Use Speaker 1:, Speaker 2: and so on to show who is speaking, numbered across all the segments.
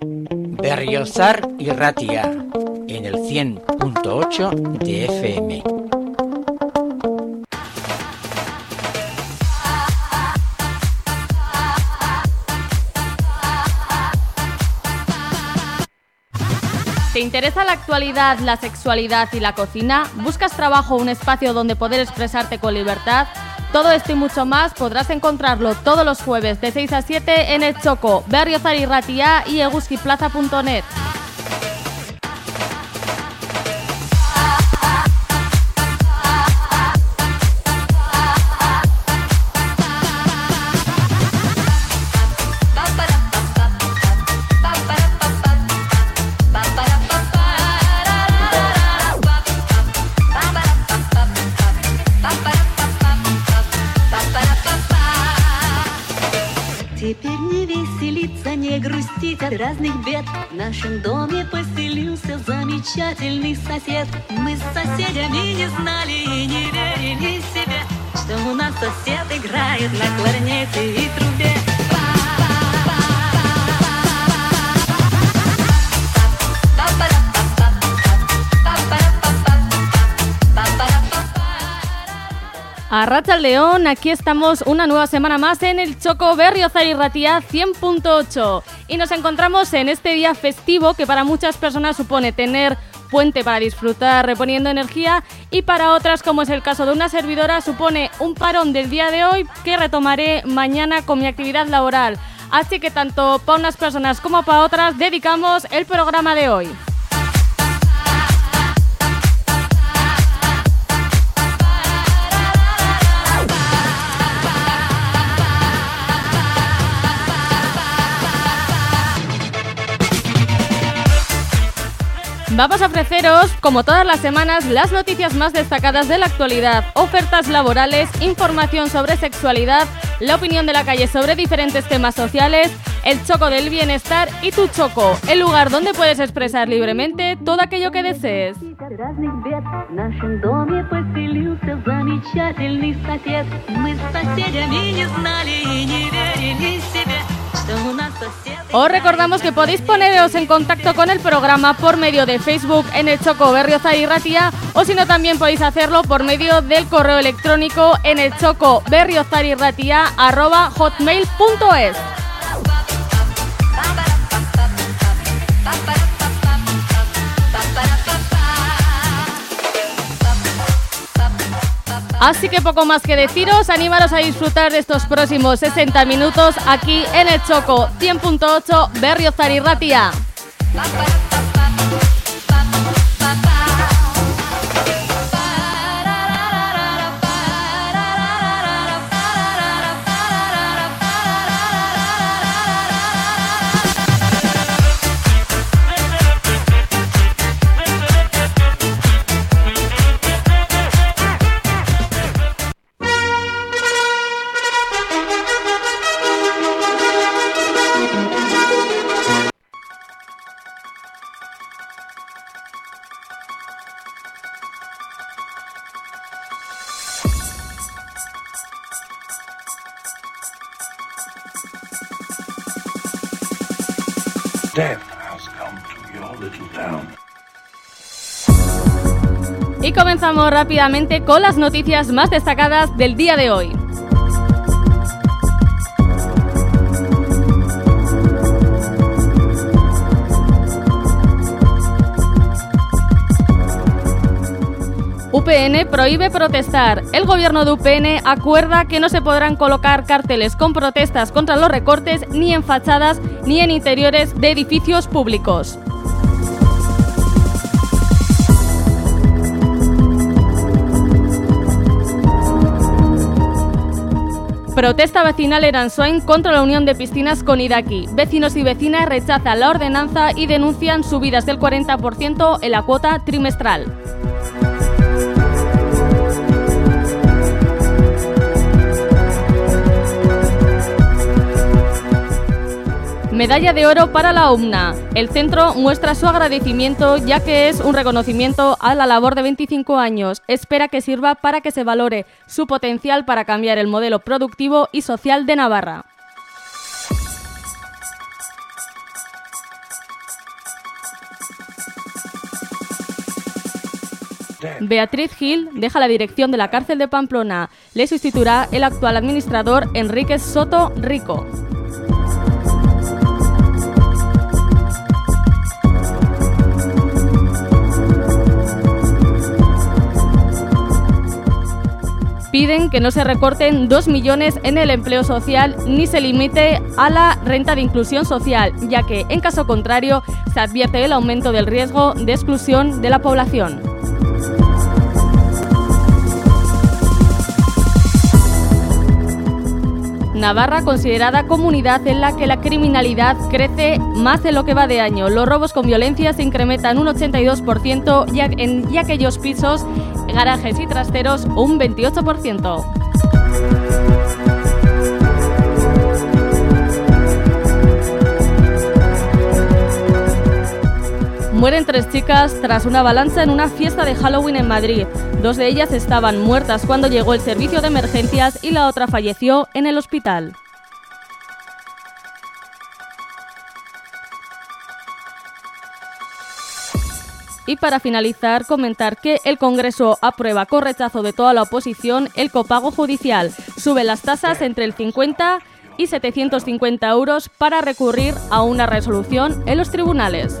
Speaker 1: Berriozar y Ratia en el 100.8 de FM.
Speaker 2: ¿Te interesa la actualidad, la sexualidad y la cocina? ¿Buscas trabajo, un espacio donde poder expresarte con libertad? Todo esto y mucho más podrás encontrarlo todos los jueves de 6 a 7 en el Choco, Berriozar y y eguskiplaza.net.
Speaker 3: нашем доме поселился замечательный сосед Мы с соседями не знали и не верили себе Что у нас сосед играет на кларнете и трубе
Speaker 2: A Racha León, aquí estamos una nueva semana más en el Choco Berriozar y Ratia 100.8 y nos encontramos en este día festivo que para muchas personas supone tener puente para disfrutar reponiendo energía y para otras, como es el caso de una servidora, supone un parón del día de hoy que retomaré mañana con mi actividad laboral. Así que tanto para unas personas como para otras dedicamos el programa de hoy. Vamos a ofreceros, como todas las semanas, las noticias más destacadas de la actualidad, ofertas laborales, información sobre sexualidad, la opinión de la calle sobre diferentes temas sociales, el choco del bienestar y tu choco, el lugar donde puedes expresar libremente todo aquello que desees. Os recordamos que podéis poneros en contacto con el programa por medio de Facebook en el Choco Berrioza y Ratia o si no también podéis hacerlo por medio del correo electrónico en el choco berriozarirratia arroba Así que poco más que deciros, animaros a disfrutar de estos próximos 60 minutos aquí en el Choco 100.8 Berriozar y Ratia. Comenzamos rápidamente con las noticias más destacadas del día de hoy. UPN prohíbe protestar. El gobierno de UPN acuerda que no se podrán colocar carteles con protestas contra los recortes ni en fachadas ni en interiores de edificios públicos. Protesta vecinal en Ansoain contra la unión de piscinas con Idaki. Vecinos y vecinas rechazan la ordenanza y denuncian subidas del 40% en la cuota trimestral. Medalla de oro para la UMNA. El centro muestra su agradecimiento ya que es un reconocimiento a la labor de 25 años. Espera que sirva para que se valore su potencial para cambiar el modelo productivo y social de Navarra. Beatriz Gil deja la dirección de la cárcel de Pamplona. Le sustituirá el actual administrador Enrique Soto Rico. Piden que no se recorten 2 millones en el empleo social ni se limite a la renta de inclusión social, ya que en caso contrario se advierte el aumento del riesgo de exclusión de la población. Navarra considerada comunidad en la que la criminalidad crece más de lo que va de año. Los robos con violencia se incrementan un 82% y en aquellos pisos, garajes y trasteros un 28%. Mueren tres chicas tras una avalancha en una fiesta de Halloween en Madrid. Dos de ellas estaban muertas cuando llegó el servicio de emergencias y la otra falleció en el hospital. Y para finalizar, comentar que el Congreso aprueba con rechazo de toda la oposición el copago judicial. Sube las tasas entre el 50 y 750 euros para recurrir a una resolución en los tribunales.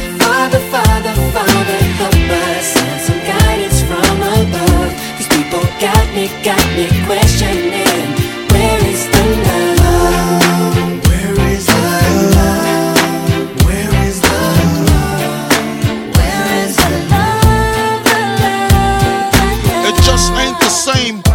Speaker 4: just ain't the same.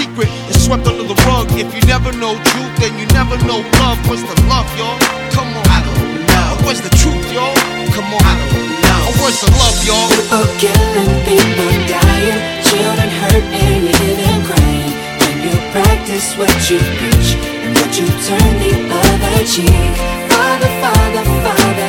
Speaker 4: secret, it's swept under the rug. If you never know truth, then you never know love. What's the love, y'all? Come on. I don't know. Where's the truth, y'all? Come on. I don't know. Oh, where's the love, y'all?
Speaker 5: People killing, people dying, children hurt, and you hear them crying. When you practice what you preach, and would you turn the other cheek? Father, Father, Father,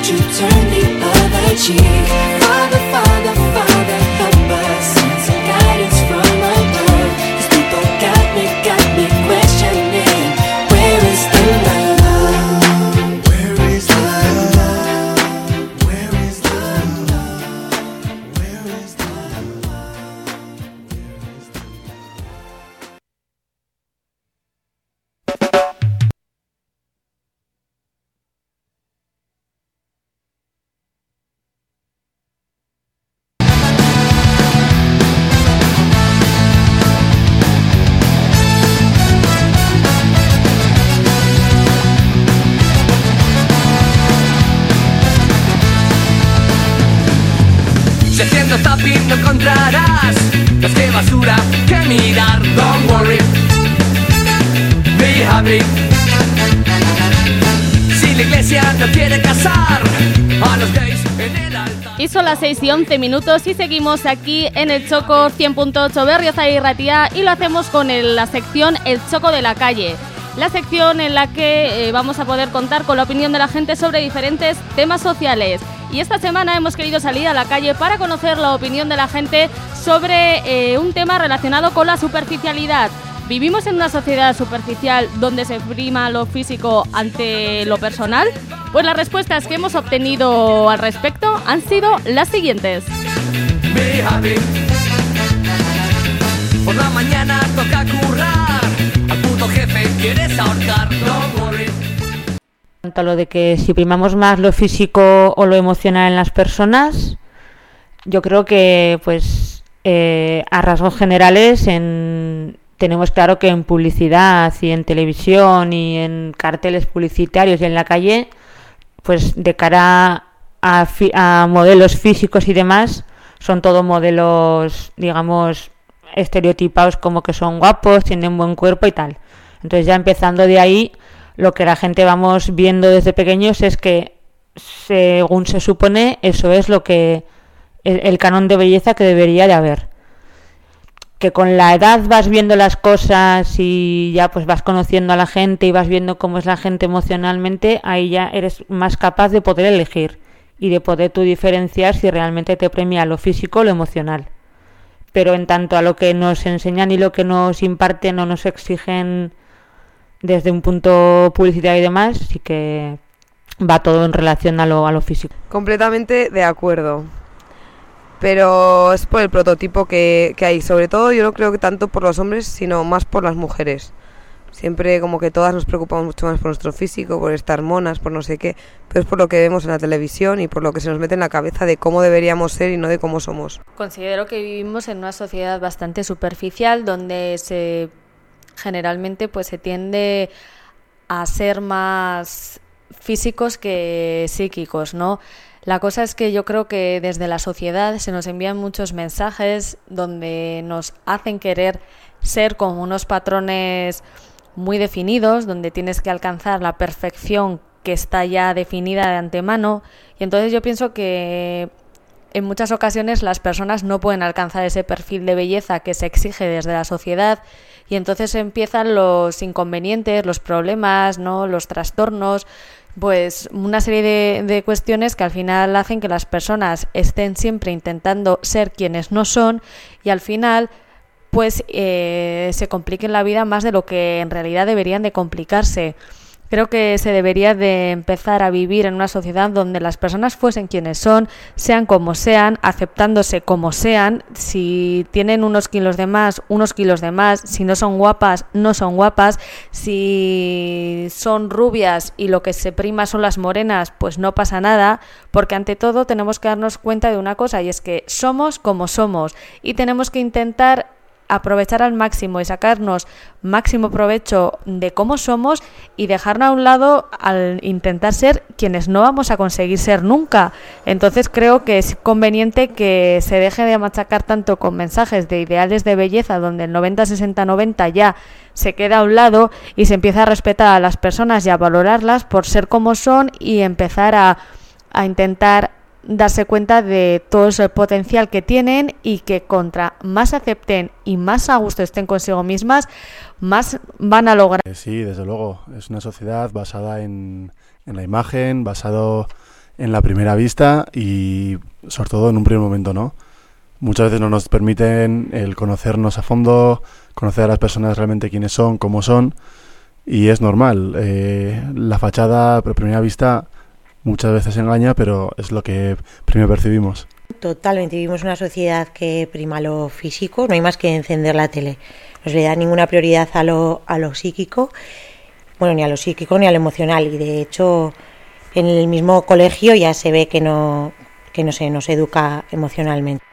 Speaker 5: what you turn the other cheek. Father, Father, Father,
Speaker 2: 6 y 11 minutos y seguimos aquí en el Choco 100.8 Berriozar y Ratía y lo hacemos con el- la sección El Choco de la Calle. La sección en la que eh, vamos a poder contar con la opinión de la gente sobre diferentes temas sociales. Y esta semana hemos querido salir a la calle para conocer la opinión de la gente sobre eh, un tema relacionado con la superficialidad. ¿Vivimos en una sociedad superficial donde se prima lo físico ante lo personal? Pues las respuestas que hemos obtenido al respecto han sido las siguientes.
Speaker 6: Be happy. Por la mañana toca currar. Al puto jefe quieres ahorcar. Worry.
Speaker 7: cuanto a lo de que si primamos más lo físico o lo emocional en las personas, yo creo que pues eh, a rasgos generales en- tenemos claro que en publicidad y en televisión y en carteles publicitarios y en la calle, pues de cara a, a modelos físicos y demás, son todo modelos, digamos, estereotipados como que son guapos, tienen buen cuerpo y tal. Entonces ya empezando de ahí, lo que la gente vamos viendo desde pequeños es que, según se supone, eso es lo que el, el canon de belleza que debería de haber. Que con la edad vas viendo las cosas y ya pues vas conociendo a la gente y vas viendo cómo es la gente emocionalmente, ahí ya eres más capaz de poder elegir y de poder tú diferenciar si realmente te premia lo físico o lo emocional. Pero en tanto a lo que nos enseñan y lo que nos imparten o nos exigen desde un punto publicitario y demás, sí que va todo en relación a lo, a lo físico.
Speaker 8: Completamente de acuerdo. Pero es por el prototipo que, que hay. Sobre todo yo no creo que tanto por los hombres, sino más por las mujeres. Siempre como que todas nos preocupamos mucho más por nuestro físico, por estar monas, por no sé qué. Pero es por lo que vemos en la televisión y por lo que se nos mete en la cabeza de cómo deberíamos ser y no de cómo somos.
Speaker 9: Considero que vivimos en una sociedad bastante superficial donde se generalmente pues se tiende a ser más físicos que psíquicos, ¿no? La cosa es que yo creo que desde la sociedad se nos envían muchos mensajes donde nos hacen querer ser como unos patrones muy definidos, donde tienes que alcanzar la perfección que está ya definida de antemano. Y entonces yo pienso que en muchas ocasiones las personas no pueden alcanzar ese perfil de belleza que se exige desde la sociedad y entonces empiezan los inconvenientes, los problemas, ¿no? los trastornos, pues una serie de, de cuestiones que al final hacen que las personas estén siempre intentando ser quienes no son y al final pues eh, se compliquen la vida más de lo que en realidad deberían de complicarse. Creo que se debería de empezar a vivir en una sociedad donde las personas fuesen quienes son, sean como sean, aceptándose como sean. Si tienen unos kilos de más, unos kilos de más. Si no son guapas, no son guapas. Si son rubias y lo que se prima son las morenas, pues no pasa nada. Porque ante todo tenemos que darnos cuenta de una cosa y es que somos como somos y tenemos que intentar aprovechar al máximo y sacarnos máximo provecho de cómo somos y dejarnos a un lado al intentar ser quienes no vamos a conseguir ser nunca. Entonces creo que es conveniente que se deje de machacar tanto con mensajes de ideales de belleza donde el 90, 60, 90 ya se queda a un lado y se empieza a respetar a las personas y a valorarlas por ser como son y empezar a, a intentar darse cuenta de todo ese potencial que tienen y que contra más acepten y más a gusto estén consigo mismas, más van a lograr.
Speaker 10: Eh, Sí, desde luego. Es una sociedad basada en, en la imagen, basado en la primera vista y sobre todo en un primer momento, ¿no? Muchas veces no nos permiten el conocernos a fondo, conocer a las personas realmente quiénes son, cómo son y es normal. Eh, la fachada a primera vista muchas veces engaña, pero es lo que primero percibimos.
Speaker 11: Totalmente, vivimos una sociedad que prima lo físico, no hay más que encender la tele. No se le da ninguna prioridad a lo, a lo psíquico, bueno, ni a lo psíquico ni a lo emocional. Y de hecho, en el mismo colegio ya se ve que no, que no se nos educa emocionalmente.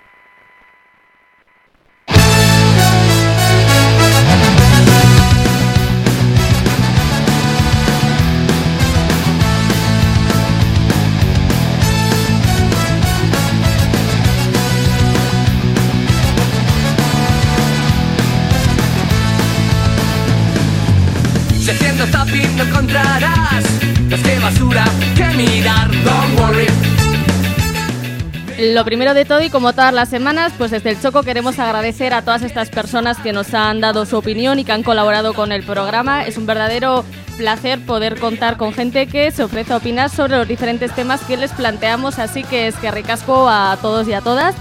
Speaker 2: Lo primero de todo y como todas las semanas, pues desde el Choco queremos agradecer a todas estas personas que nos han dado su opinión y que han colaborado con el programa. Es un verdadero placer poder contar con gente que se ofrece a opinar sobre los diferentes temas que les planteamos, así que es que ricasco a todos y a todas.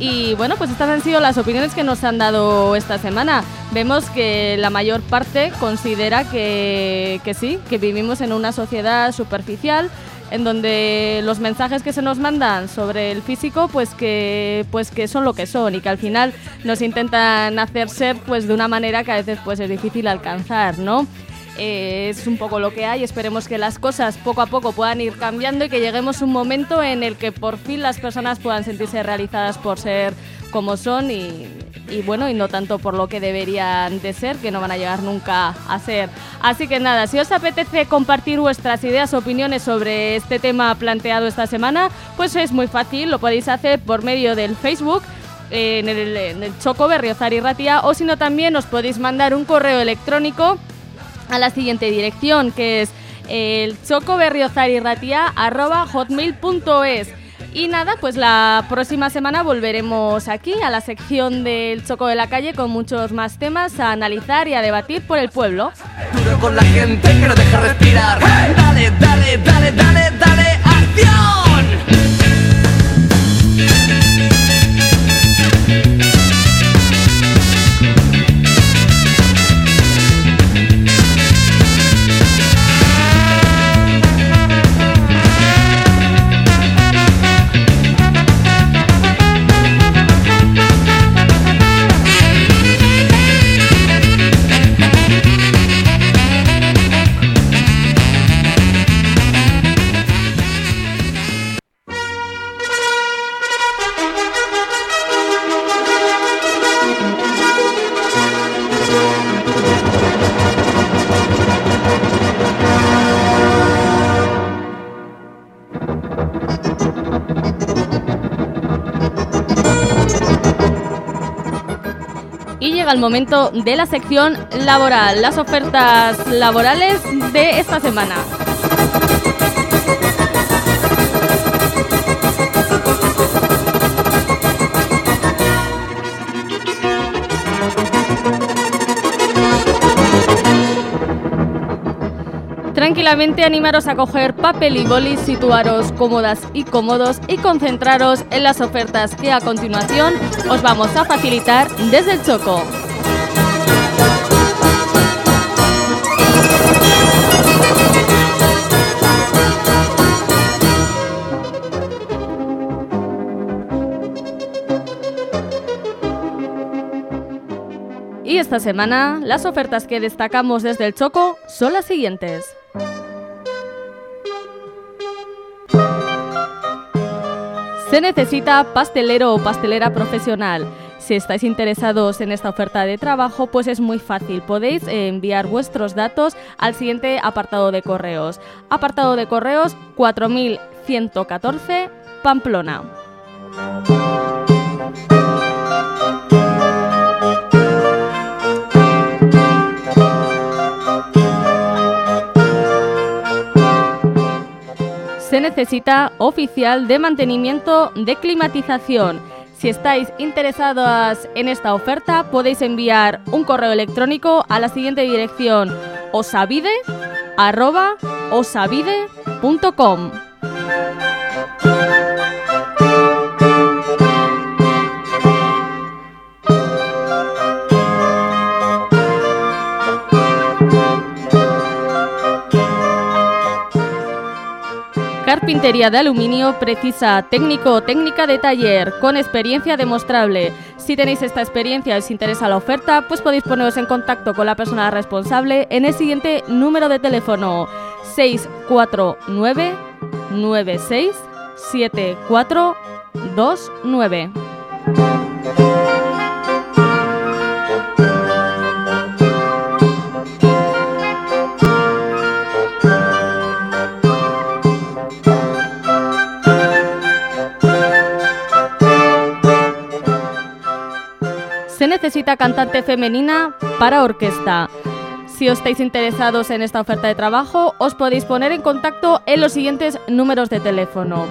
Speaker 2: Y bueno, pues estas han sido las opiniones que nos han dado esta semana. Vemos que la mayor parte considera que, que sí, que vivimos en una sociedad superficial, en donde los mensajes que se nos mandan sobre el físico pues que pues que son lo que son y que al final nos intentan hacer ser pues de una manera que a veces pues es difícil alcanzar, ¿no? Eh, es un poco lo que hay, esperemos que las cosas poco a poco puedan ir cambiando y que lleguemos a un momento en el que por fin las personas puedan sentirse realizadas por ser como son y, y bueno, y no tanto por lo que deberían de ser, que no van a llegar nunca a ser. Así que nada, si os apetece compartir vuestras ideas, opiniones sobre este tema planteado esta semana, pues es muy fácil, lo podéis hacer por medio del Facebook en el, Choco Berriozar y Ratia o si no también os podéis mandar un correo electrónico a la siguiente dirección que es el chocoberriozarirratia.hotmail.es y nada, pues la próxima semana volveremos aquí a la sección del Choco de la Calle con muchos más temas a analizar y a debatir por el pueblo.
Speaker 6: Duro con la gente que no deja respirar. Dale, dale, dale, dale, dale, acción.
Speaker 2: Momento de la sección laboral, las ofertas laborales de esta semana. Tranquilamente animaros a coger papel y boli, situaros cómodas y cómodos y concentraros en las ofertas que a continuación os vamos a facilitar desde el Choco. Esta semana las ofertas que destacamos desde el Choco son las siguientes. Se necesita pastelero o pastelera profesional. Si estáis interesados en esta oferta de trabajo, pues es muy fácil. Podéis eh, enviar vuestros datos al siguiente apartado de correos. Apartado de correos 4114 Pamplona. Se necesita oficial de mantenimiento de climatización. Si estáis interesadas en esta oferta, podéis enviar un correo electrónico a la siguiente dirección osavide@osavide.com. Carpintería de aluminio precisa técnico o técnica de taller con experiencia demostrable. Si tenéis esta experiencia y os interesa la oferta, pues podéis poneros en contacto con la persona responsable en el siguiente número de teléfono 649 96 7429. Necesita cantante femenina para orquesta. Si os estáis interesados en esta oferta de trabajo, os podéis poner en contacto en los siguientes números de teléfono.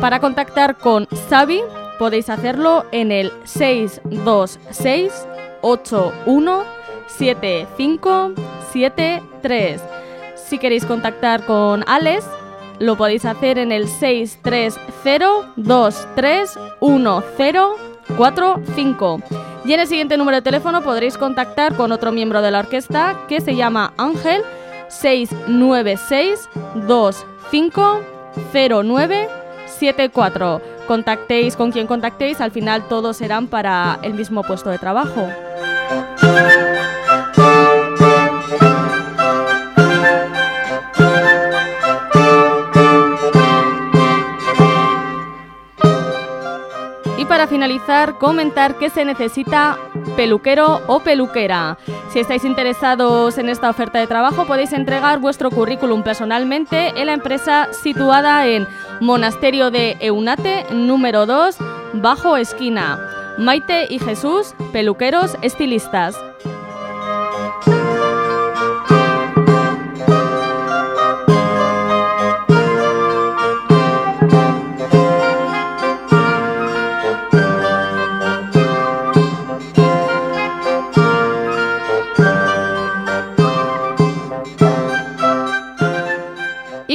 Speaker 2: Para contactar con Xavi, podéis hacerlo en el 626 81 7573. Si queréis contactar con Alex, lo podéis hacer en el 630231045. Y en el siguiente número de teléfono podréis contactar con otro miembro de la orquesta que se llama Ángel 696 250974. Contactéis con quien contactéis, al final todos serán para el mismo puesto de trabajo. Finalizar, comentar que se necesita peluquero o peluquera. Si estáis interesados en esta oferta de trabajo, podéis entregar vuestro currículum personalmente en la empresa situada en Monasterio de Eunate, número 2, bajo esquina. Maite y Jesús, peluqueros estilistas.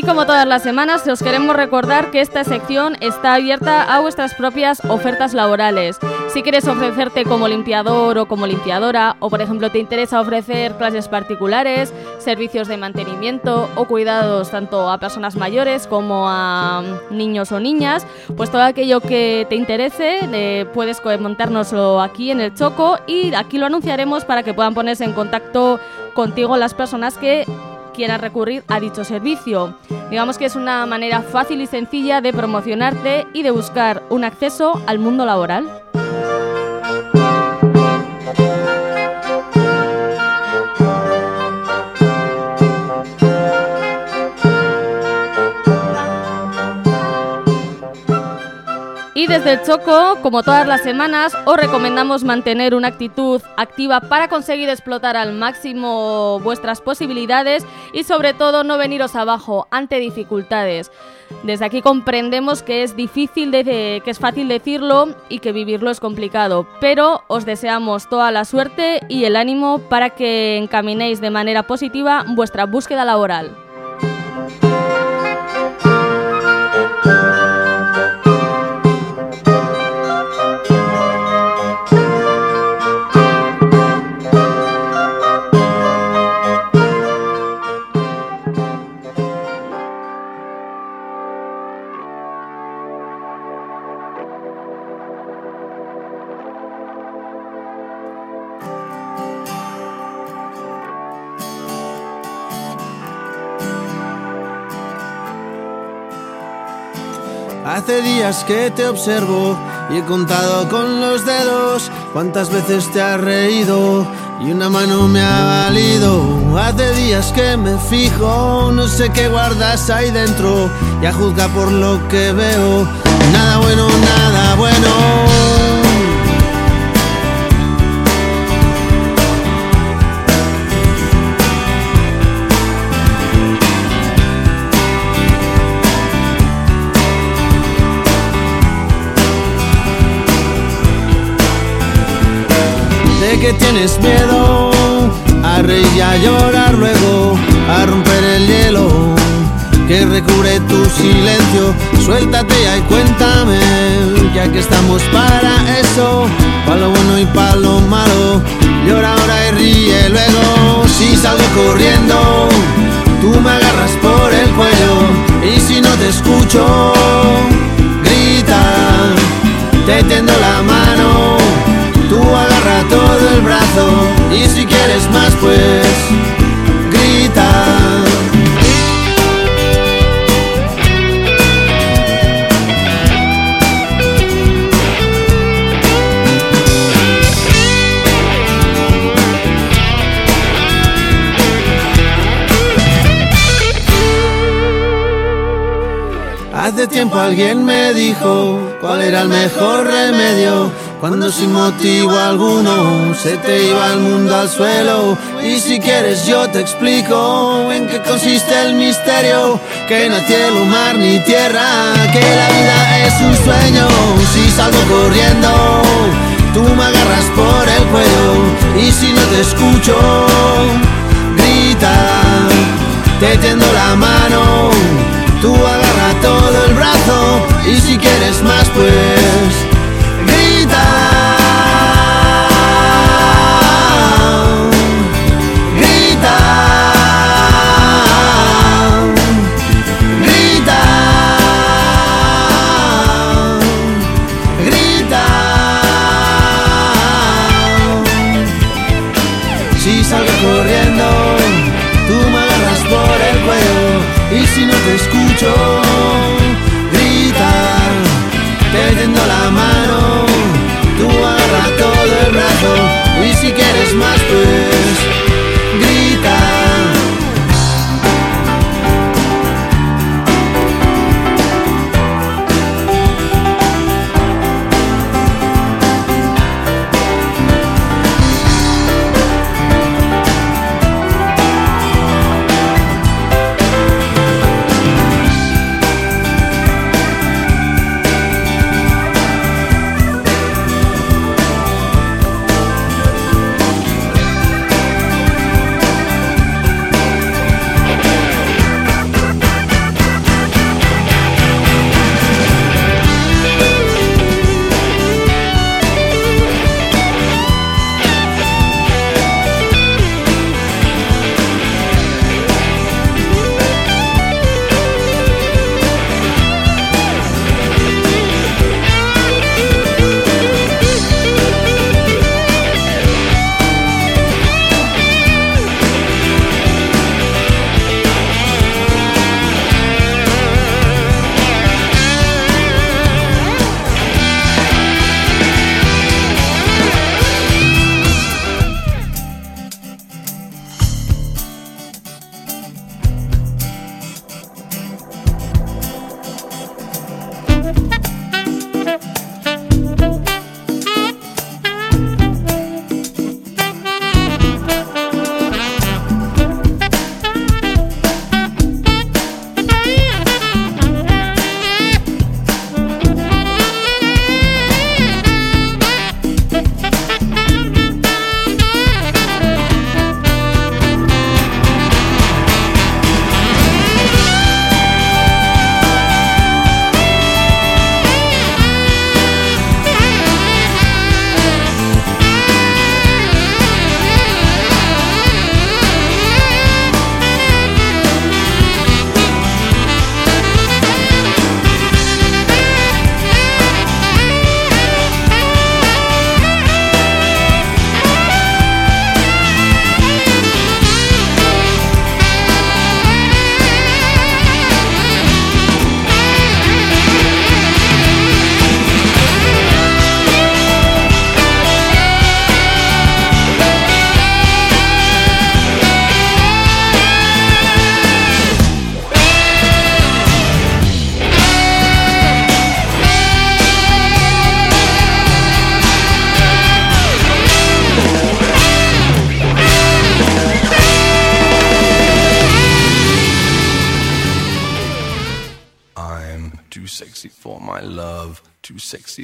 Speaker 2: Y como todas las semanas, os queremos recordar que esta sección está abierta a vuestras propias ofertas laborales. Si quieres ofrecerte como limpiador o como limpiadora, o por ejemplo te interesa ofrecer clases particulares, servicios de mantenimiento o cuidados tanto a personas mayores como a niños o niñas, pues todo aquello que te interese eh, puedes montárnoslo aquí en el Choco y aquí lo anunciaremos para que puedan ponerse en contacto contigo las personas que quieran recurrir a dicho servicio. Digamos que es una manera fácil y sencilla de promocionarte y de buscar un acceso al mundo laboral. Y desde el Choco, como todas las semanas, os recomendamos mantener una actitud activa para conseguir explotar al máximo vuestras posibilidades y sobre todo no veniros abajo ante dificultades. Desde aquí comprendemos que es difícil, de, que es fácil decirlo y que vivirlo es complicado, pero os deseamos toda la suerte y el ánimo para que encaminéis de manera positiva vuestra búsqueda laboral.
Speaker 12: Que te observo y he contado con los dedos cuántas veces te has reído y una mano me ha valido. Hace días que me fijo, no sé qué guardas ahí dentro, ya juzga por lo que veo. Nada bueno, nada bueno. Tienes miedo a reír y a llorar luego, a romper el hielo que recubre tu silencio. Suéltate ya y cuéntame, ya que estamos para eso, para lo bueno y para lo malo. Llora ahora y ríe luego. Si salgo corriendo, tú me agarras por el alguien me dijo cuál era el mejor remedio cuando sin motivo alguno se te iba el mundo al suelo. Y si quieres yo te explico en qué consiste el misterio, que no hay cielo, mar ni tierra, que la vida es un sueño. Si salgo corriendo, tú me agarras por el cuello y si no te escucho, grita, te tiendo la mano. Tú agarra todo el brazo y si quieres más pues escucho, grita, te tiendo la mano, tú agarra todo el brazo y si quieres más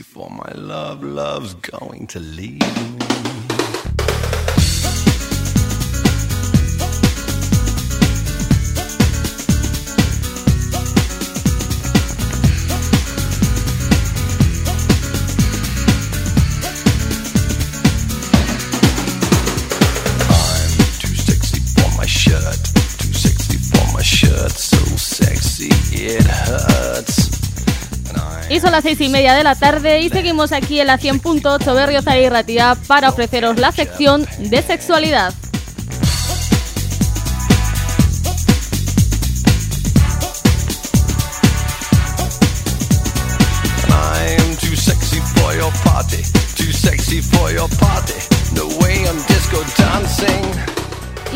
Speaker 13: for my love. Love's going to leave.
Speaker 2: Las seis y media de la tarde y seguimos aquí en la 100.8 Berriozar y Ratia para ofreceros la sección de sexualidad.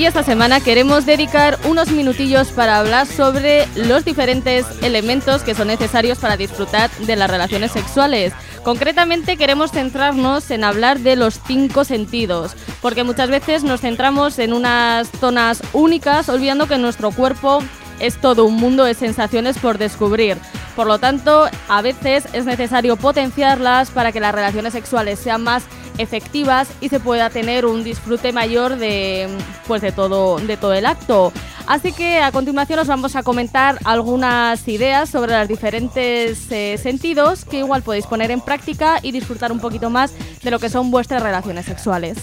Speaker 2: Y esta semana queremos dedicar unos minutillos para hablar sobre los diferentes elementos que son necesarios para disfrutar de las relaciones sexuales. Concretamente queremos centrarnos en hablar de los cinco sentidos, porque muchas veces nos centramos en unas zonas únicas, olvidando que nuestro cuerpo es todo un mundo de sensaciones por descubrir. Por lo tanto, a veces es necesario potenciarlas para que las relaciones sexuales sean más efectivas y se pueda tener un disfrute mayor de pues de todo de todo el acto. Así que a continuación os vamos a comentar algunas ideas sobre los diferentes eh, sentidos que igual podéis poner en práctica y disfrutar un poquito más de lo que son vuestras relaciones sexuales.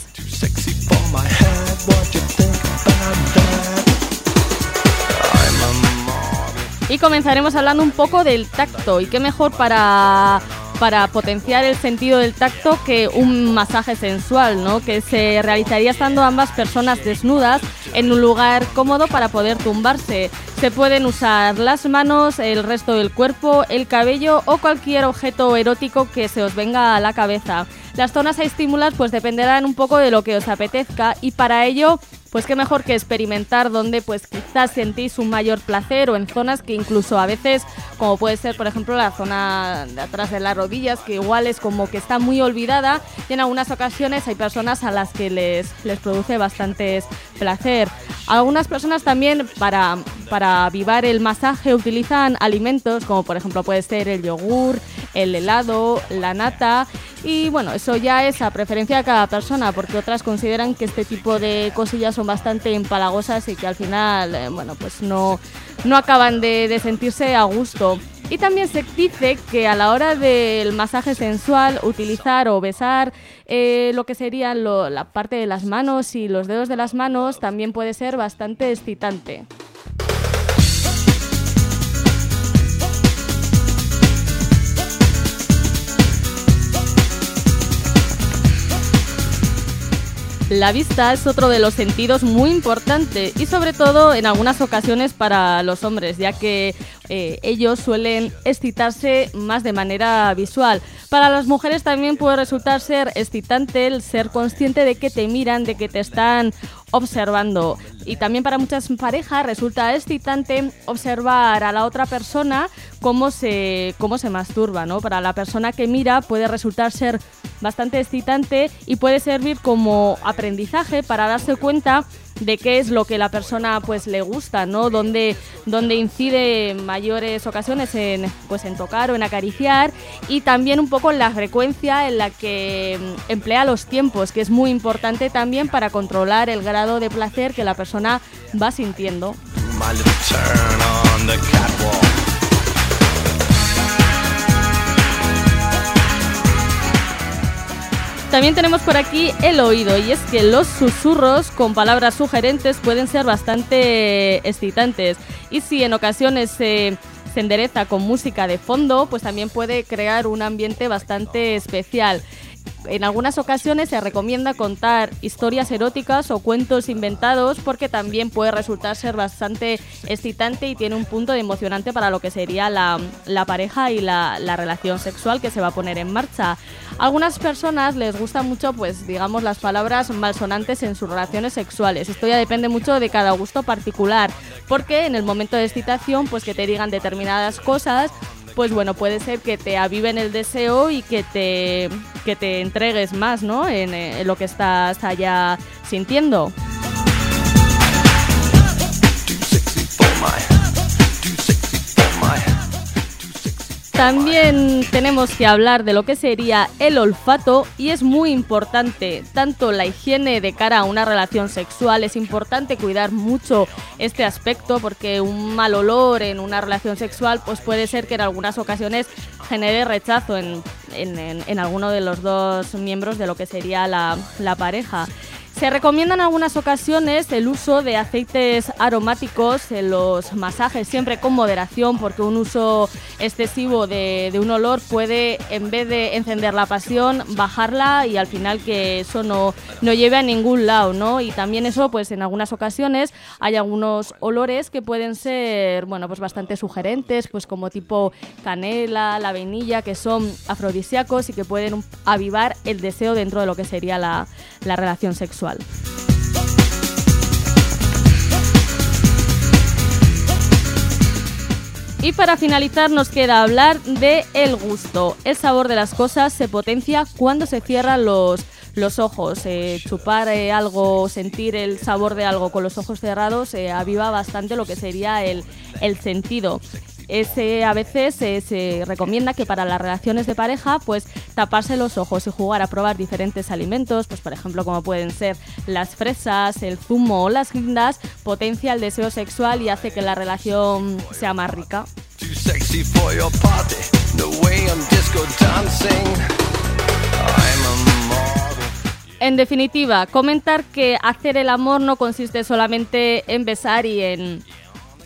Speaker 2: Y comenzaremos hablando un poco del tacto y qué mejor para para potenciar el sentido del tacto que un masaje sensual, ¿no? Que se realizaría estando ambas personas desnudas en un lugar cómodo para poder tumbarse. Se pueden usar las manos, el resto del cuerpo, el cabello o cualquier objeto erótico que se os venga a la cabeza. Las zonas a estimular pues dependerán un poco de lo que os apetezca y para ello pues qué mejor que experimentar donde pues quizás sentís un mayor placer o en zonas que incluso a veces, como puede ser por ejemplo la zona de atrás de las rodillas, que igual es como que está muy olvidada y en algunas ocasiones hay personas a las que les, les produce bastante placer. Algunas personas también para, para avivar el masaje utilizan alimentos como por ejemplo puede ser el yogur, el helado, la nata y bueno, eso ya es a preferencia de cada persona porque otras consideran que este tipo de cosillas son bastante empalagosas y que al final, eh, bueno, pues no, no acaban de, sentirse a gusto. Y también se dice que a la hora del masaje sensual utilizar o besar eh, lo que sería la parte de las manos y los dedos de las manos también puede ser bastante excitante. La vista es otro de los sentidos muy importante y sobre todo en algunas ocasiones para los hombres, ya que eh, ellos suelen excitarse más de manera visual. Para las mujeres también puede resultar ser excitante el ser consciente de que te miran, de que te están observando. Y también para muchas parejas resulta excitante observar a la otra persona cómo se, cómo se masturba. ¿no? Para la persona que mira puede resultar ser bastante excitante y puede servir como aprendizaje para darse cuenta de qué es lo que la persona pues le gusta, ¿no? Donde, donde incide en mayores ocasiones en, pues, en tocar o en acariciar y también un poco en la frecuencia en la que mm, emplea los tiempos, que es muy importante también para controlar el grado de placer que la persona va sintiendo. También tenemos por aquí el oído y es que los susurros con palabras sugerentes pueden ser bastante excitantes y si en ocasiones se, endereza con música de fondo, pues también puede crear un ambiente bastante especial. En algunas ocasiones se recomienda contar historias eróticas o cuentos inventados porque también puede resultar ser bastante excitante y tiene un punto de emocionante para lo que sería la, la pareja y la, la relación sexual que se va a poner en marcha. A algunas personas les gusta mucho, pues digamos, las palabras malsonantes en sus relaciones sexuales. Esto ya depende mucho de cada gusto particular, porque en el momento de excitación, pues que te digan determinadas cosas, pues bueno, puede ser que te aviven el deseo y que te, que te entregues más, ¿no? En, eh, en lo que estás allá sintiendo. También tenemos que hablar de lo que sería el olfato y es muy importante tanto la higiene de cara a una relación sexual, es importante cuidar mucho este aspecto porque un mal olor en una relación sexual pues puede ser que en algunas ocasiones genere rechazo en, en- en- alguno de los dos miembros de lo que sería la, la pareja. Se recomienda en algunas ocasiones el uso de aceites aromáticos en los masajes, siempre con moderación, porque un uso excesivo de, un olor puede, en vez de encender la pasión, bajarla y al final que eso no, no lleve a ningún lado, ¿no? Y también eso, pues en algunas ocasiones hay algunos olores que pueden ser, bueno, pues bastante sugerentes, pues como tipo canela, la vainilla, que son afrodisíacos y que pueden avivar el deseo dentro de lo que sería la, la relación sexual. Y para finalizar nos queda hablar de el gusto. El sabor de las cosas se potencia cuando se cierran los, los ojos. Eh, chupar eh, algo, sentir el sabor de algo con los ojos cerrados eh, aviva bastante lo que sería el, el sentido. Ese, a veces eh, se recomienda que para las relaciones de pareja pues taparse los ojos y jugar a probar diferentes alimentos, pues por ejemplo como pueden ser las fresas, el zumo o las guindas, potencia el deseo sexual y hace que la relación sea más rica. En definitiva, comentar que hacer el amor no consiste solamente en besar y en,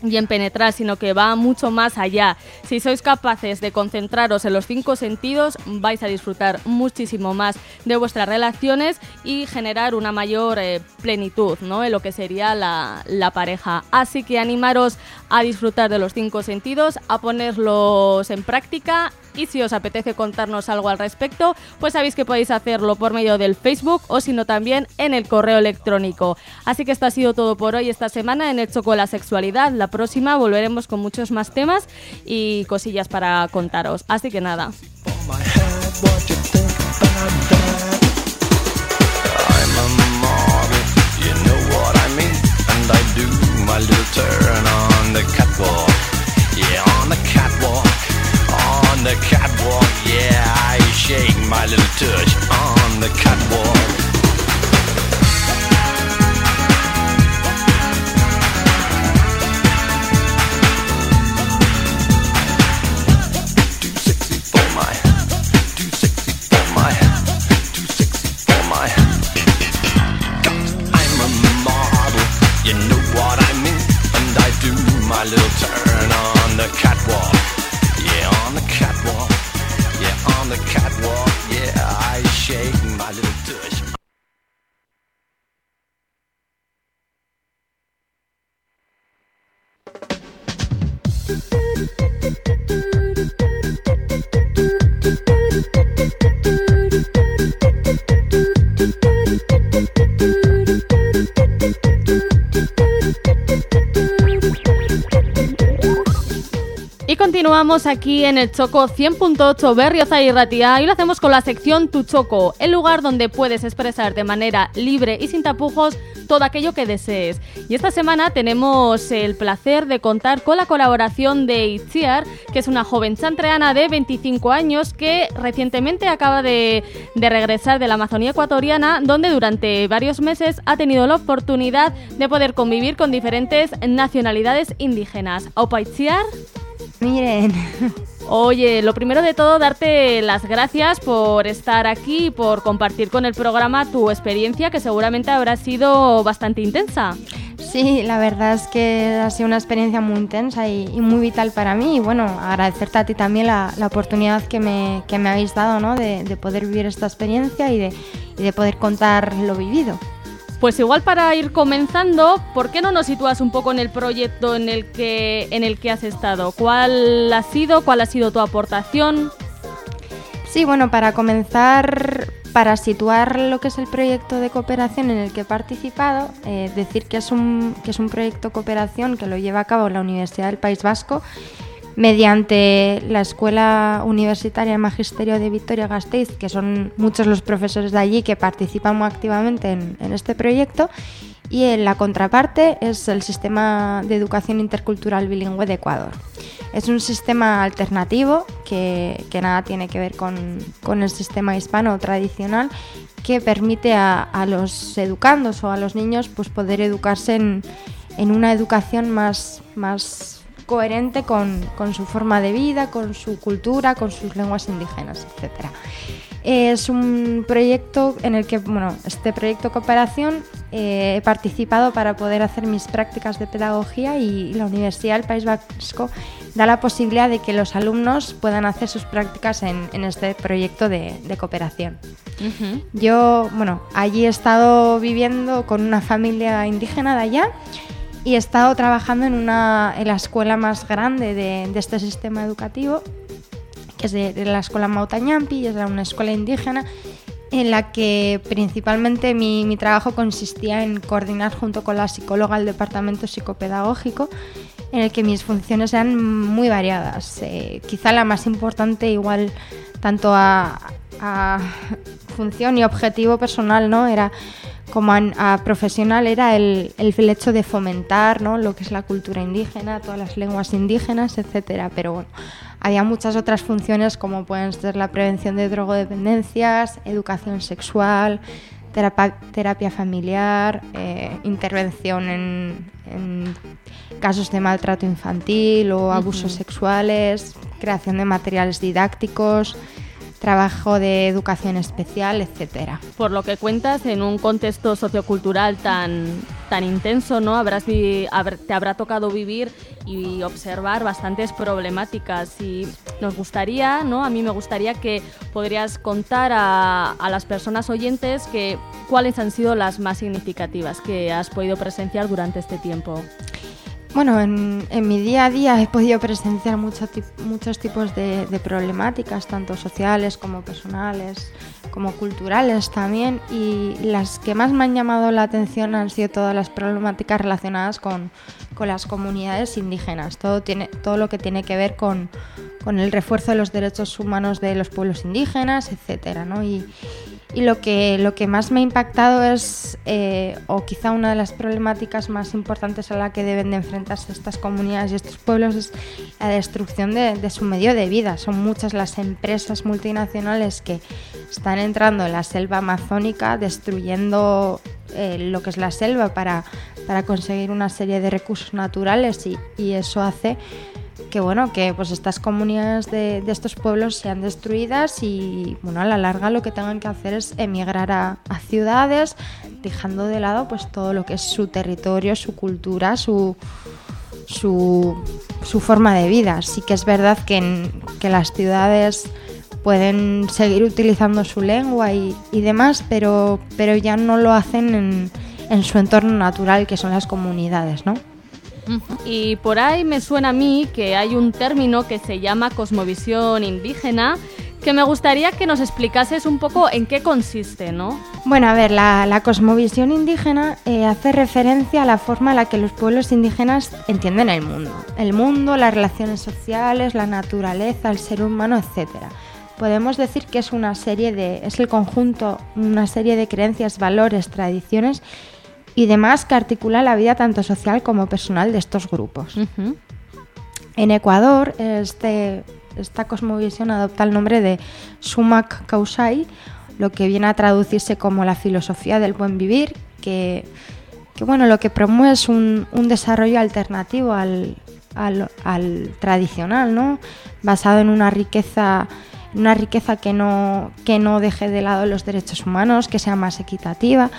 Speaker 2: y en penetrar, sino que va mucho más allá. Si sois capaces de concentraros en los cinco sentidos, vais a disfrutar muchísimo más de vuestras relaciones y generar una mayor eh, plenitud ¿no? en lo que sería la, la pareja. Así que animaros a disfrutar de los cinco sentidos, a ponerlos en práctica y si os apetece contarnos algo al respecto, pues sabéis que podéis hacerlo por medio del Facebook o si no también en el correo electrónico. Así que esto ha sido todo por hoy esta semana en el Choco de la Sexualidad. La próxima volveremos con muchos más temas y cosillas para contaros. Así que nada.
Speaker 13: The catwalk. Yeah, I shake my little tush on the catwalk.
Speaker 2: Aquí en el Choco 100.8 Berrioza y Ratia y lo hacemos con la sección Tu Choco, el lugar donde puedes expresar de manera libre y sin tapujos todo aquello que desees. Y esta semana tenemos el placer de contar con la colaboración de Itziar, que es una joven chantreana de 25 años que recientemente acaba de, de regresar de la Amazonía ecuatoriana, donde durante varios meses ha tenido la oportunidad de poder convivir con diferentes nacionalidades indígenas. Opa Itziar.
Speaker 14: Miren.
Speaker 2: Oye, lo primero de todo, darte las gracias por estar aquí y por compartir con el programa tu experiencia, que seguramente habrá sido bastante intensa.
Speaker 14: Sí, la verdad es que ha sido una experiencia muy intensa y, y muy vital para mí. Y bueno, agradecerte a ti también la, la oportunidad que me, que me habéis dado, ¿no? De, de poder vivir esta experiencia y de, y de poder contar lo vivido.
Speaker 2: Pues igual para ir comenzando, ¿por qué no nos sitúas un poco en el proyecto en el que en el que has estado? ¿Cuál ha sido? ¿Cuál ha sido tu aportación?
Speaker 14: Sí, bueno, para comenzar, para situar lo que es el proyecto de cooperación en el que he participado, eh, decir que es, un, que es un proyecto de cooperación que lo lleva a cabo la Universidad del País Vasco mediante la Escuela Universitaria de Magisterio de Vitoria-Gasteiz, que son muchos los profesores de allí que participan muy activamente en, este proyecto, y en la contraparte es el Sistema de Educación Intercultural Bilingüe de Ecuador. Es un sistema alternativo que que, que nada tiene que ver con, con el sistema hispano tradicional, que permite a, a los educandos o a los niños pues poder educarse en, en una educación más, más coherente con, con su forma de vida, con su cultura, con sus lenguas indígenas, etcétera. Es un proyecto en el que, bueno, este proyecto cooperación eh, he participado para poder hacer mis prácticas de pedagogía y la Universidad del País Vasco da la posibilidad de que los alumnos puedan hacer sus prácticas en, en este proyecto de, de cooperación. Yo, bueno, allí he estado viviendo con una familia indígena de allá y he estado trabajando en, una, en la escuela más grande de, de este sistema educativo, que es de, la escuela Mautañampi, es una escuela indígena en la que principalmente mi, mi trabajo consistía en coordinar junto con la psicóloga el departamento psicopedagógico, en el que mis funciones eran muy variadas. Eh, quizá la más importante, igual tanto a, a función y objetivo personal, ¿no? Era como a, a profesional era el, el, hecho de fomentar ¿no? lo que es la cultura indígena, todas las lenguas indígenas, etcétera. Pero bueno, había muchas otras funciones como pueden ser la prevención de drogodependencias, educación sexual, terapia, terapia familiar, eh, intervención en, en, casos de maltrato infantil o abusos uh -huh. sexuales, creación de materiales didácticos trabajo de educación especial, etcétera.
Speaker 2: Por lo que cuentas, en un contexto sociocultural tan, tan intenso, ¿no? Habrás vi, habrá, te habrá tocado vivir y observar bastantes problemáticas y nos gustaría, ¿no? A mí me gustaría que podrías contar a, a las personas oyentes que cuáles han sido las más significativas que has podido presenciar durante este tiempo.
Speaker 14: Bueno, en, en, mi día a día he podido presenciar mucho, muchos tipos de, problemáticas, tanto sociales como personales, como culturales también, y las que más me han llamado la atención han sido todas las problemáticas relacionadas con, con las comunidades indígenas, todo, tiene, todo lo que tiene que ver con, con el refuerzo de los derechos humanos de los pueblos indígenas, etcétera, ¿no? Y, y lo que, lo que más me ha impactado es, eh, o quizá una de las problemáticas más importantes a la que deben de enfrentarse estas comunidades y estos pueblos, es la destrucción de, de su medio de vida. Son muchas las empresas multinacionales que están entrando en la selva amazónica, destruyendo eh, lo que es la selva para, para conseguir una serie de recursos naturales y, y eso hace que bueno, que pues estas comunidades de, estos pueblos sean destruidas y bueno, a la larga lo que tengan que hacer es emigrar a, ciudades, dejando de lado pues todo lo que es su territorio, su cultura, su, su, forma de vida. Sí que es verdad que, que las ciudades pueden seguir utilizando su lengua y, y demás, pero, pero ya no lo hacen en, en su entorno natural, que son las comunidades, ¿no?
Speaker 2: Y por ahí me suena a mí que hay un término que se llama cosmovisión indígena que me gustaría que nos explicases un poco en qué consiste, ¿no?
Speaker 14: Bueno, a ver, la, cosmovisión indígena eh, hace referencia a la forma en la que los pueblos indígenas entienden el mundo. El mundo, las relaciones sociales, la naturaleza, el ser humano, etc. Podemos decir que es una serie de, es el conjunto, una serie de creencias, valores, tradiciones y demás que articula la vida tanto social como personal de estos grupos. Uh -huh. En Ecuador, este, esta cosmovisión adopta el nombre de Sumac Kausai, lo que viene a traducirse como la filosofía del buen vivir, que, que bueno, lo que promueve es un, un desarrollo alternativo al, al, al, tradicional, ¿no? basado en una riqueza una riqueza que no, que no deje de lado los derechos humanos, que sea más equitativa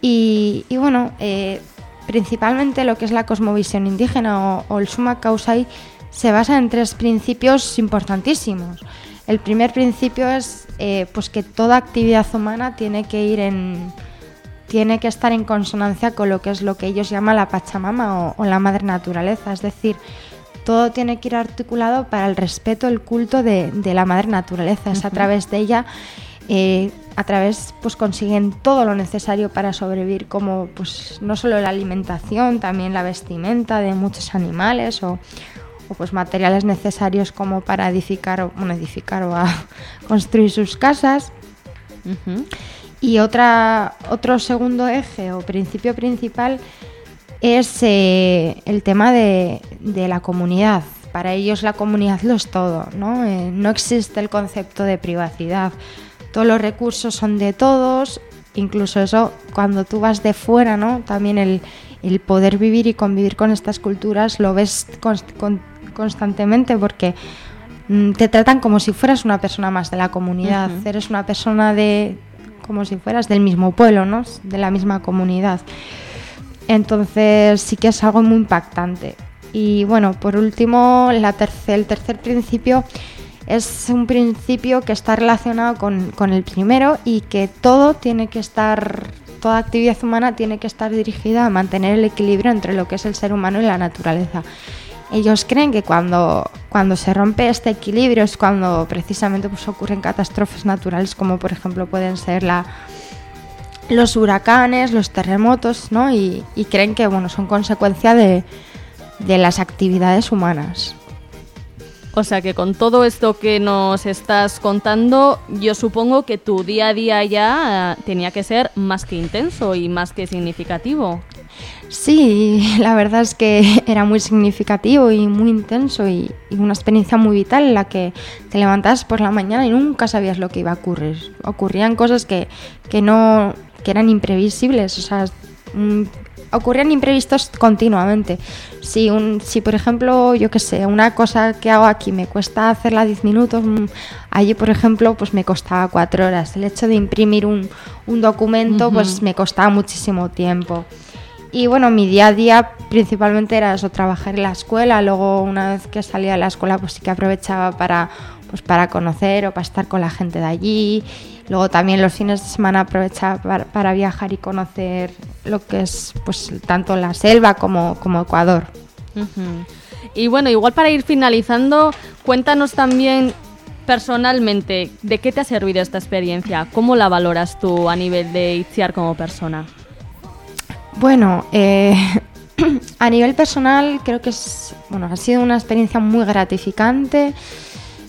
Speaker 14: y, y bueno, eh, principalmente lo que es la cosmovisión indígena o, o el Summa Causai se basa en tres principios importantísimos. El primer principio es eh, pues que toda actividad humana tiene que ir en tiene que estar en consonancia con lo que es lo que ellos llaman la Pachamama o, o la madre naturaleza, es decir, todo tiene que ir articulado para el respeto, el culto de, de la madre naturaleza. Es a través de ella eh, a través pues consiguen todo lo necesario para sobrevivir como pues no solo la alimentación también la vestimenta de muchos animales o, o pues materiales necesarios como para edificar o bueno, edificar o a construir sus casas uh -huh. y otra otro segundo eje o principio principal es eh, el tema de, de la comunidad para ellos la comunidad lo es todo, ¿no? Eh, no existe el concepto de privacidad. Todos los recursos son de todos, incluso eso cuando tú vas de fuera, ¿no? También el, el poder vivir y convivir con estas culturas lo ves const- con- constantemente porque mm, te tratan como si fueras una persona más de la comunidad, eres una persona de como si fueras del mismo pueblo, ¿no? De la misma comunidad. Entonces sí que es algo muy impactante. Y bueno, por último, la terce- el tercer principio es un principio que está relacionado con, con el primero y que todo tiene que estar, toda actividad humana tiene que estar dirigida a mantener el equilibrio entre lo que es el ser humano y la naturaleza. Ellos creen que cuando, cuando se rompe este equilibrio es cuando precisamente pues, ocurren catástrofes naturales como por ejemplo pueden ser la, los huracanes, los terremotos, ¿no? Y, creen que bueno, son consecuencia de, de las actividades humanas.
Speaker 2: O sea que con todo esto que nos estás contando, yo supongo que tu día a día ya eh, tenía que ser más que intenso y más que significativo.
Speaker 14: Sí, la verdad es que era muy significativo y muy intenso y, una experiencia muy vital en la que te levantabas por la mañana y nunca sabías lo que iba a ocurrir. Ocurrían cosas que, que no que eran imprevisibles, o sea, ocurrían imprevistos continuamente. Si, un, si por ejemplo, yo qué sé, una cosa que hago aquí me cuesta hacerla 10 minutos, mm, allí por ejemplo pues me costaba 4 horas. El hecho de imprimir un, un documento pues me costaba muchísimo tiempo. Y bueno, mi día a día principalmente era eso, trabajar en la escuela. Luego, una vez que salía de la escuela, pues sí que aprovechaba para, pues para conocer o para estar con la gente de allí. Luego también los fines de semana aprovechaba para, para viajar y conocer lo que es pues tanto la selva como, como Ecuador.
Speaker 2: Y bueno, igual para ir finalizando, cuéntanos también personalmente de qué te ha servido esta experiencia, cómo la valoras tú a nivel de Itziar como persona.
Speaker 14: Bueno, eh, a nivel personal creo que es, bueno, ha sido una experiencia muy gratificante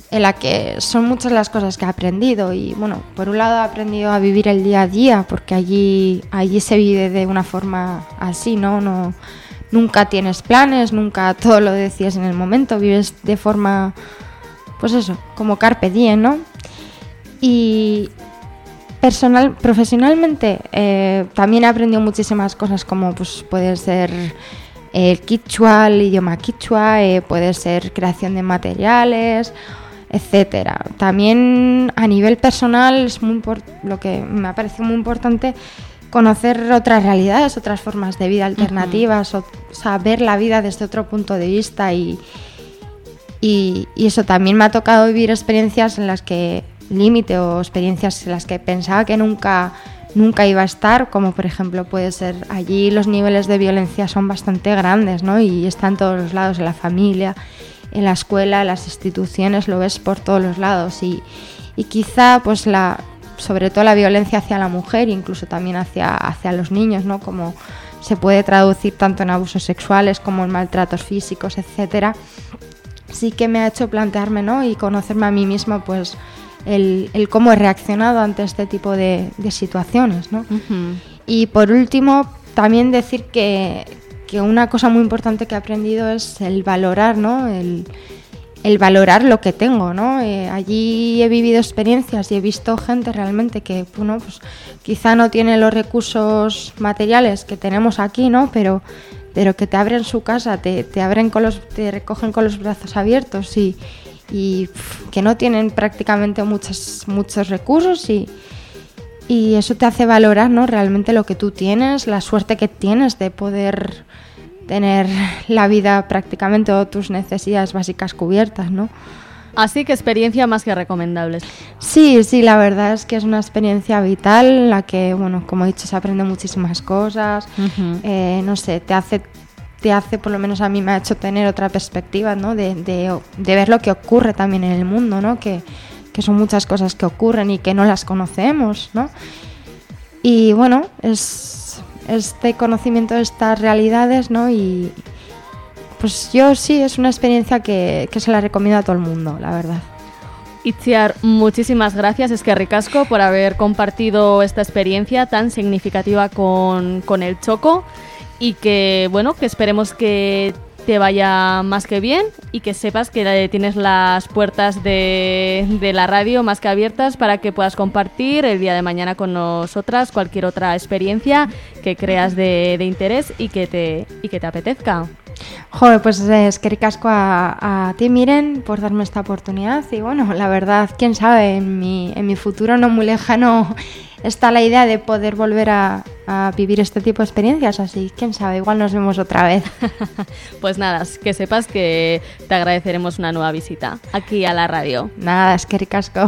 Speaker 14: en la que son muchas las cosas que he aprendido y bueno, por un lado he aprendido a vivir el día a día porque allí, allí se vive de una forma así, ¿no? no nunca tienes planes, nunca todo lo decides en el momento, vives de forma, pues eso, como carpe diem, ¿no? Y personal, profesionalmente eh, también he aprendido muchísimas cosas como pues puede ser el quichua, el idioma quichua, eh, puede ser creación de materiales, etcétera. También a nivel personal es muy lo que me ha parecido muy importante conocer otras realidades, otras formas de vida alternativas, o, ver la vida desde otro punto de vista y, y, y eso también me ha tocado vivir experiencias en las que límite o experiencias en las que pensaba que nunca nunca iba a estar, como por ejemplo puede ser allí los niveles de violencia son bastante grandes, ¿no? Y están todos los lados, en la familia, en la escuela, en las instituciones, lo ves por todos los lados y, y quizá pues la sobre todo la violencia hacia la mujer, incluso también hacia, hacia los niños, ¿no? Como se puede traducir tanto en abusos sexuales como en maltratos físicos, etcétera. Sí que me ha hecho plantearme, ¿no? Y conocerme a mí misma, pues, el, el cómo he reaccionado ante este tipo de, de situaciones, ¿no? Y por último, también decir que, que una cosa muy importante que he aprendido es el valorar, ¿no? El, el valorar lo que tengo, ¿no? Eh, allí he vivido experiencias y he visto gente realmente que, bueno, pues quizá no tiene los recursos materiales que tenemos aquí, ¿no? Pero, pero que te abren su casa, te, te abren con los, te recogen con los brazos abiertos y, que no tienen prácticamente muchos, muchos recursos y, y eso te hace valorar, ¿no? Realmente lo que tú tienes, la suerte que tienes de poder tener la vida prácticamente o tus necesidades básicas cubiertas, ¿no?
Speaker 2: Así que experiencia más que recomendable.
Speaker 14: Sí, sí, la verdad es que es una experiencia vital en la que, bueno, como he dicho, se aprende muchísimas cosas. Eh, no sé, te hace, te hace, por lo menos a mí me ha hecho tener otra perspectiva, ¿no? De, de- de ver lo que ocurre también en el mundo, ¿no? Que, que son muchas cosas que ocurren y que no las conocemos, ¿no? Y bueno, es este conocimiento de estas realidades, ¿no? Y pues yo sí, es una experiencia que, que se la recomiendo a todo el mundo, la verdad.
Speaker 2: Itziar, muchísimas gracias, es que ricasco, por haber compartido esta experiencia tan significativa con, con el Choco y que, bueno, que esperemos que te vaya más que bien y que sepas que eh, tienes las puertas de, de la radio más que abiertas para que puedas compartir el día de mañana con nosotras cualquier otra experiencia que creas de, de interés y que te, y que te apetezca.
Speaker 14: Joder, pues eh, es que ricasco a, a ti, Miren, por darme esta oportunidad. Y bueno, la verdad, quién sabe, en mi, en mi futuro no muy lejano está la idea de poder volver a, a vivir este tipo de experiencias. Así, quién sabe, igual nos vemos otra vez.
Speaker 2: Pues nada, que sepas que te agradeceremos una nueva visita aquí a la radio.
Speaker 14: Nada, es que ricasco.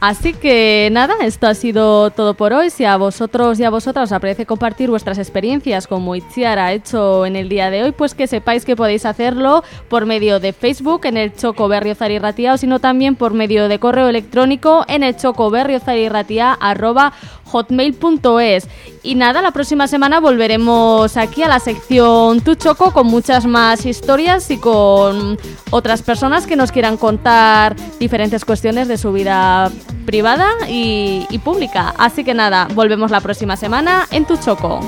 Speaker 2: Así que nada, esto ha sido todo por hoy. Si a vosotros y a vosotras os apetece compartir vuestras experiencias como Itziar ha hecho en el día de hoy, pues que sepáis que podéis hacerlo por medio de Facebook en el Choco Berriozar y Ratia, o sino también por medio de correo electrónico en el Choco Berriozar y Ratia, arroba hotmail.es. Y nada, la próxima semana volveremos aquí a la sección Tu Choco con muchas más historias y con otras personas que nos quieran contar diferentes cuestiones de su vida privada y, pública. Así que nada, volvemos la próxima semana en Tu Choco.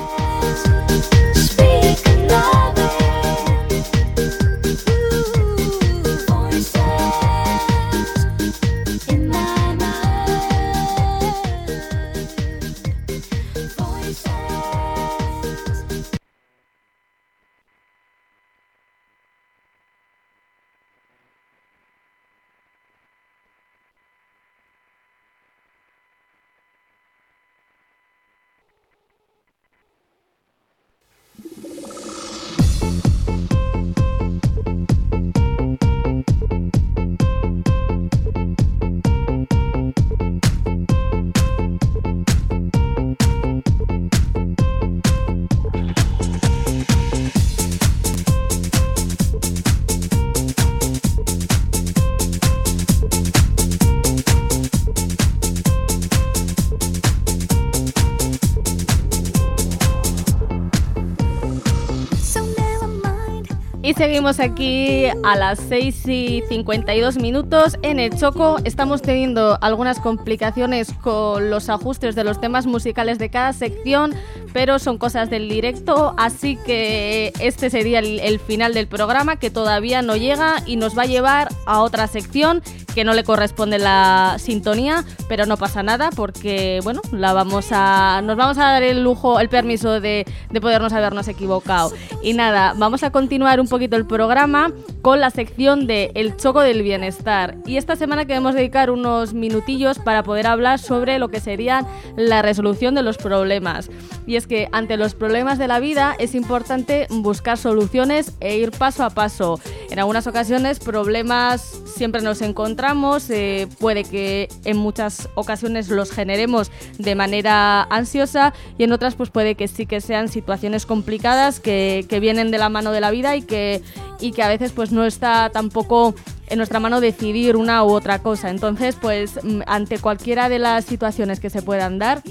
Speaker 2: Seguimos aquí a las 6 y 52 minutos en el Choco. Estamos teniendo algunas complicaciones con los ajustes de los temas musicales de cada sección, pero son cosas del directo, así que este sería el, final del programa que todavía no llega y nos va a llevar a otra sección que no le corresponde la sintonía, pero no pasa nada porque, bueno, la vamos a, nos vamos a dar el lujo, el permiso de, de podernos habernos equivocado. Y nada, vamos a continuar un poquito el programa con la sección de El Choco del Bienestar. Y esta semana queremos dedicar unos minutillos para poder hablar sobre lo que sería la resolución de los problemas. Y que ante los problemas de la vida es importante buscar soluciones e ir paso a paso. En algunas ocasiones problemas siempre nos encontramos, eh, puede que en muchas ocasiones los generemos de manera ansiosa y en otras pues puede que sí que sean situaciones complicadas que, que vienen de la mano de la vida y que, y que a veces pues no está tampoco en nuestra mano decidir una u otra cosa. Entonces, pues mm, ante cualquiera de las situaciones que se puedan dar,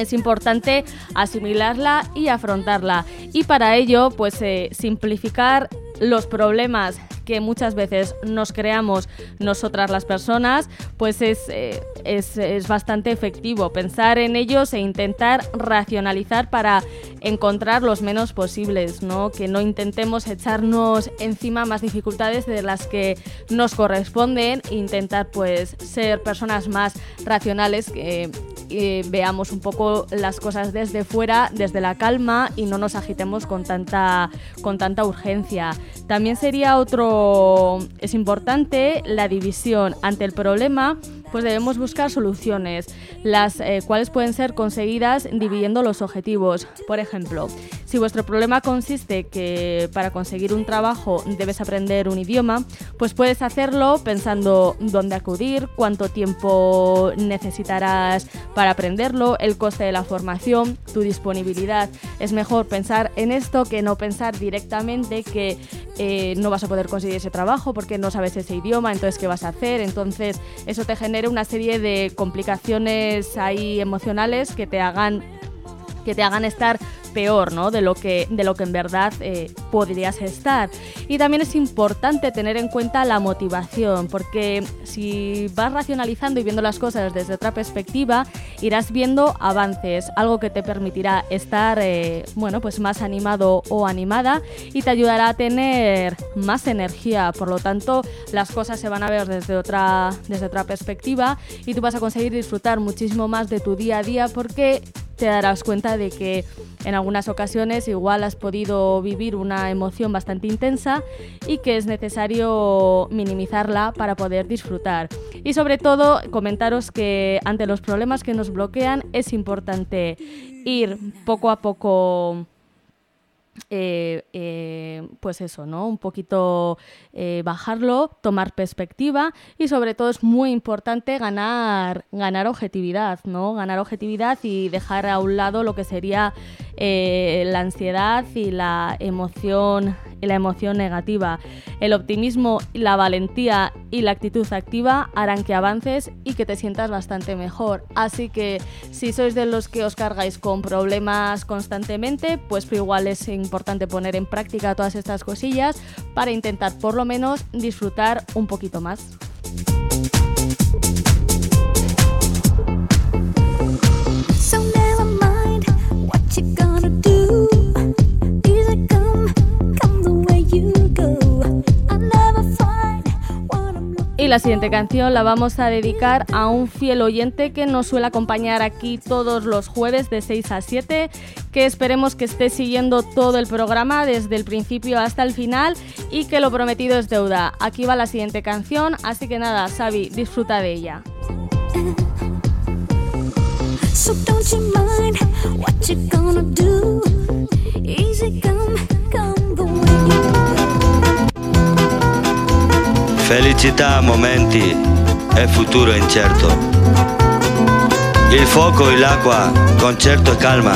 Speaker 2: es importante asimilarla y afrontarla. Y para ello, pues eh, simplificar los problemas que muchas veces nos creamos nosotras las personas, pues es, eh, es, es, bastante efectivo pensar en ellos e intentar racionalizar para encontrar los menos posibles, ¿no? que no intentemos echarnos encima más dificultades de las que nos corresponden intentar pues ser personas más racionales que eh, veamos un poco las cosas desde fuera, desde la calma y no nos agitemos con tanta, con tanta urgencia. También sería otro, es importante la división ante el problema pues debemos buscar soluciones, las eh, cuales pueden ser conseguidas dividiendo los objetivos. Por ejemplo, si vuestro problema consiste que para conseguir un trabajo debes aprender un idioma, pues puedes hacerlo pensando dónde acudir, cuánto tiempo necesitarás para aprenderlo, el coste de la formación, tu disponibilidad. Es mejor pensar en esto que no pensar directamente que eh, no vas a poder conseguir ese trabajo porque no sabes ese idioma, entonces ¿qué vas a hacer? Entonces eso te genera una serie de complicaciones ahí emocionales que te hagan que te hagan estar peor, ¿no? De lo que, de lo que en verdad eh, podrías estar. Y también es importante tener en cuenta la motivación, porque si vas racionalizando y viendo las cosas desde otra perspectiva, irás viendo avances, algo que te permitirá estar, eh, bueno, pues más animado o animada y te ayudará a tener más energía. Por lo tanto, las cosas se van a ver desde otra, desde otra perspectiva y tú vas a conseguir disfrutar muchísimo más de tu día a día porque te darás cuenta de que en algunas ocasiones igual has podido vivir una emoción bastante intensa y que es necesario minimizarla para poder disfrutar. Y sobre todo comentaros que ante los problemas que nos bloquean es importante ir poco a poco eh, eh, pues eso, ¿no? Un poquito eh, bajarlo, tomar perspectiva y sobre todo es muy importante ganar, ganar objetividad, ¿no? Ganar objetividad y dejar a un lado lo que sería la ansiedad y la emoción la emoción negativa. El optimismo, la valentía y la actitud activa harán que avances y que te sientas bastante mejor. Así que si sois de los que os cargáis con problemas constantemente, pues igual es importante poner en práctica todas estas cosillas para intentar por lo menos disfrutar un poquito más. Y la siguiente canción la vamos a dedicar a un fiel oyente que nos suele acompañar aquí todos los jueves de 6 a 7, que esperemos que esté siguiendo todo el programa desde el principio hasta el final y que lo prometido es deuda. Aquí va la siguiente canción, así que nada, Xavi, disfruta de ella.
Speaker 15: Felicità a momenti e futuro incerto. Il fuoco e l'acqua, concerto e calma,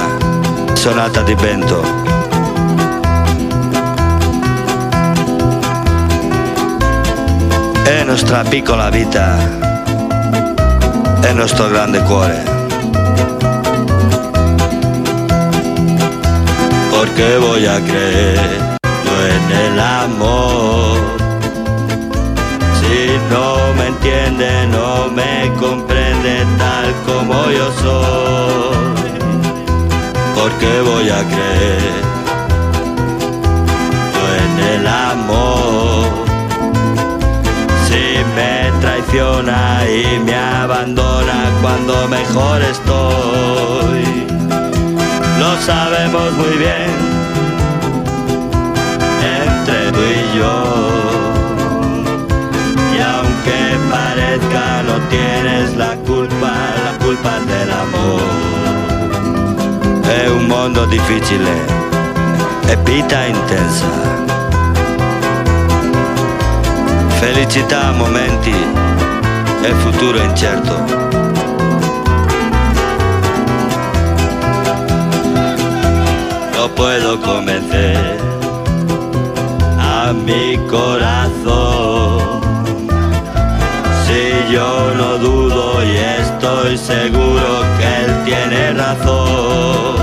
Speaker 15: sonata di vento. È nostra piccola vita, è nostro grande cuore. Porque voy a creer yo en el amor. Si no me entiende, no me comprende tal como yo soy. Porque voy a creer yo en el amor. Si me traiciona y me abandona cuando mejor estoy. Lo sabemos muy bien parezca no tienes la culpa, la culpa del amor. È un mondo difficile e vita intensa. Felicità a momenti e futuro incerto. No puedo convencer a mi corazón. Yo no dudo y estoy seguro que él tiene razón.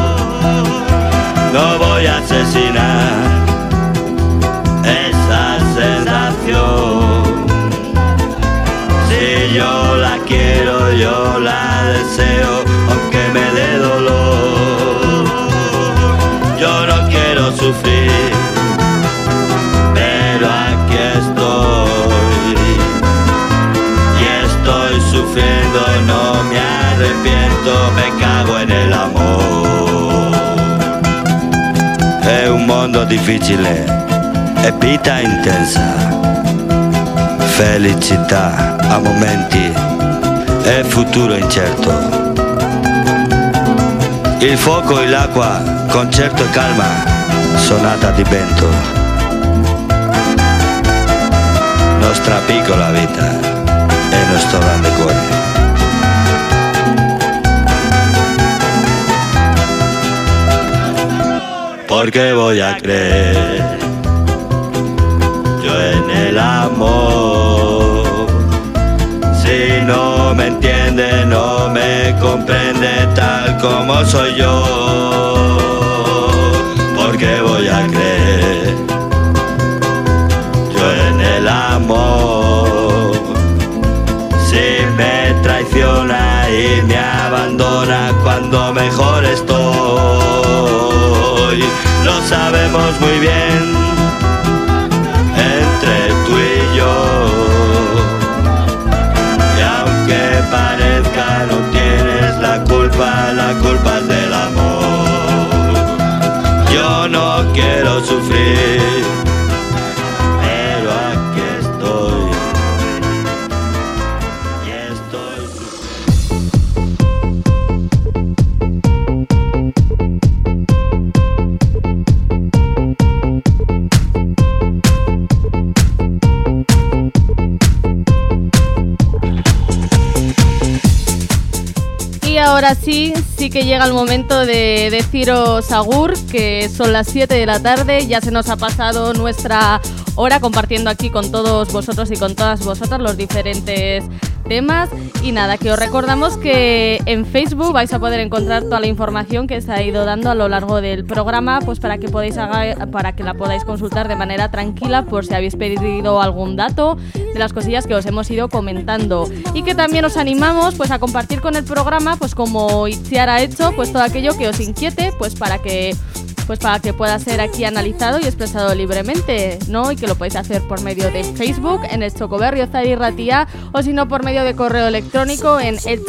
Speaker 15: No voy a asesinar esa sensación. Si yo la quiero, yo la deseo, aunque me dé sufriendo, no me arrepiento, me cago en el amor. È un mondo difficile e vita intensa. Felicità a momenti e futuro incerto. Il fuoco e l'acqua, concerto e calma, sonata di vento. Nostra piccola vita e nostro grande cuore. Porque voy a creer yo en el amor. Si no me entiende, no me comprende tal como soy yo. sabemos muy bien entre tú y yo. Y aunque parezca no tienes la culpa, la culpa es del amor. Yo no quiero sufrir.
Speaker 2: Llega el momento de deciros agur, que son las 7 de la tarde, ya se nos ha pasado nuestra hora compartiendo aquí con todos vosotros y con todas vosotras los diferentes temas. Y nada, que os recordamos que en Facebook vais a poder encontrar toda la información que se ha ido dando a lo largo del programa, pues para que podáis para que la podáis consultar de manera tranquila por si habéis pedido algún dato de las cosillas que os hemos ido comentando. Y que también os animamos pues a compartir con el programa, pues como Itziar ha hecho, pues todo aquello que os inquiete, pues para que pues para que pueda ser aquí analizado y expresado libremente, ¿no? Y que lo podéis hacer por medio de Facebook en el Chocoberriozar y Ratia o si no por medio de correo electrónico en el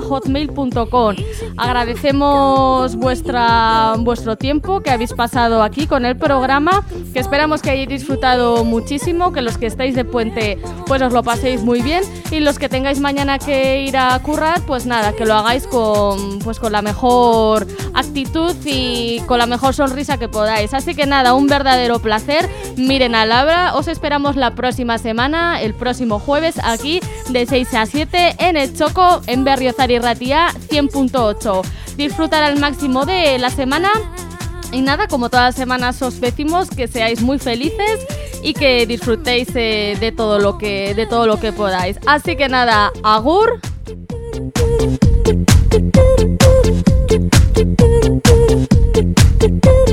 Speaker 2: hotmail.com. Agradecemos vuestra vuestro tiempo que habéis pasado aquí con el programa, que esperamos que hayáis disfrutado muchísimo, que los que estáis de puente pues os lo paséis muy bien y los que tengáis mañana que ir a currar, pues nada, que lo hagáis con pues con la mejor y con la mejor sonrisa que podáis. Así que nada, un verdadero placer. Miren a Labra, os esperamos la próxima semana, el próximo jueves, aquí de 6 a 7 en el Choco, en Berriozar y Ratía 100.8. Disfrutar al máximo de la semana. Y nada, como todas las semanas os decimos que seáis muy felices y que disfrutéis eh, de todo lo que de todo lo que podáis. Así que nada, agur. do, do, do.